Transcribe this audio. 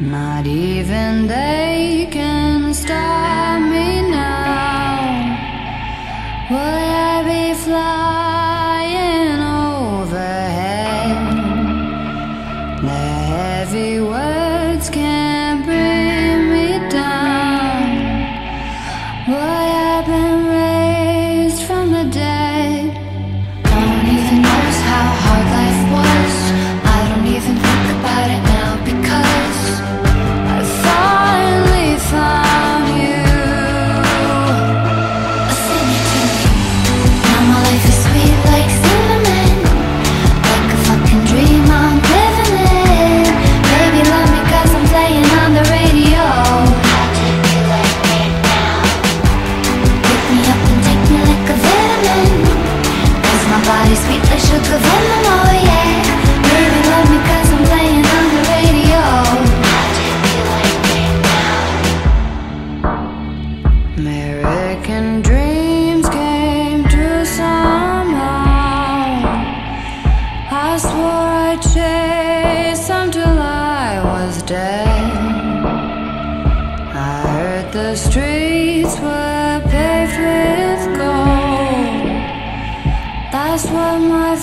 Not even they can stop me now. The streets were paved with gold. That's what my